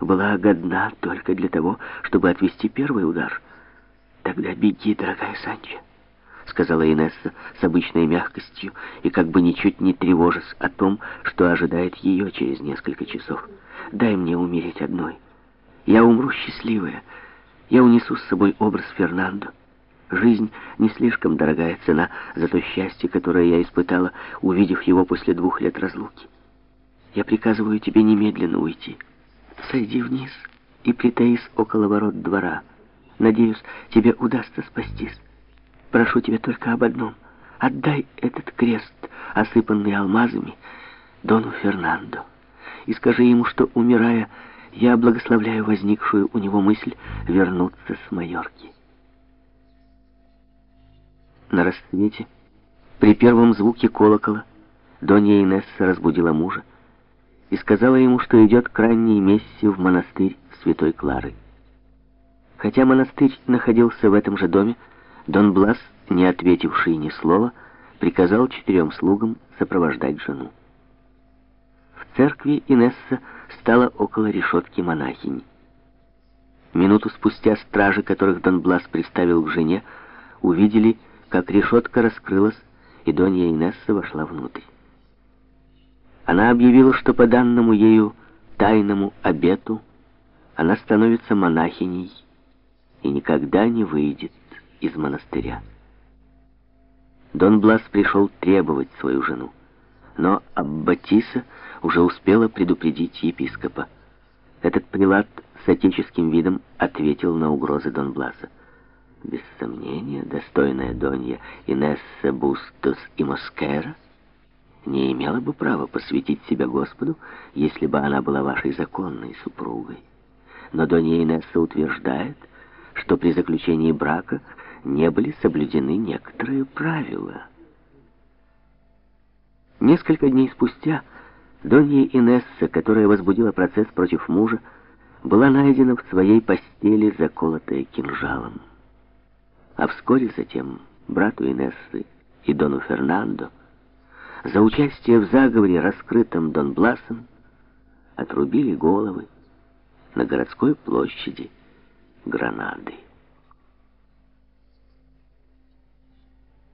была годна только для того, чтобы отвести первый удар. Тогда беги, дорогая Санчо, сказала Инесса с обычной мягкостью и как бы ничуть не тревожась о том, что ожидает ее через несколько часов. Дай мне умереть одной. Я умру счастливая. Я унесу с собой образ Фернандо. Жизнь не слишком дорогая цена за то счастье, которое я испытала, увидев его после двух лет разлуки. Я приказываю тебе немедленно уйти. Сойди вниз и притаись около ворот двора. Надеюсь, тебе удастся спастись. Прошу тебя только об одном. Отдай этот крест, осыпанный алмазами, Дону Фернандо. И скажи ему, что, умирая, я благословляю возникшую у него мысль вернуться с Майорки. На рассвете, при первом звуке колокола, Донья Инесса разбудила мужа и сказала ему, что идет к ранней мессе в монастырь Святой Клары. Хотя монастырь находился в этом же доме, Дон Блас, не ответивший ни слова, приказал четырем слугам сопровождать жену. В церкви Инесса стала около решетки монахинь. Минуту спустя стражи, которых Дон Блас приставил к жене, увидели, как решетка раскрылась, и Донья Инесса вошла внутрь. Она объявила, что по данному ею тайному обету она становится монахиней и никогда не выйдет из монастыря. Дон Блас пришел требовать свою жену, но Аббатиса уже успела предупредить епископа. Этот прилад с отеческим видом ответил на угрозы Дон Бласа. Без сомнения, достойная Донья Инесса Бустос и Москера не имела бы права посвятить себя Господу, если бы она была вашей законной супругой. Но Донья Инесса утверждает, что при заключении брака не были соблюдены некоторые правила. Несколько дней спустя Донья Инесса, которая возбудила процесс против мужа, была найдена в своей постели, заколотая кинжалом. А вскоре затем брату Инессы и Дону Фернандо за участие в заговоре, раскрытом Дон Бласом, отрубили головы на городской площади Гранады.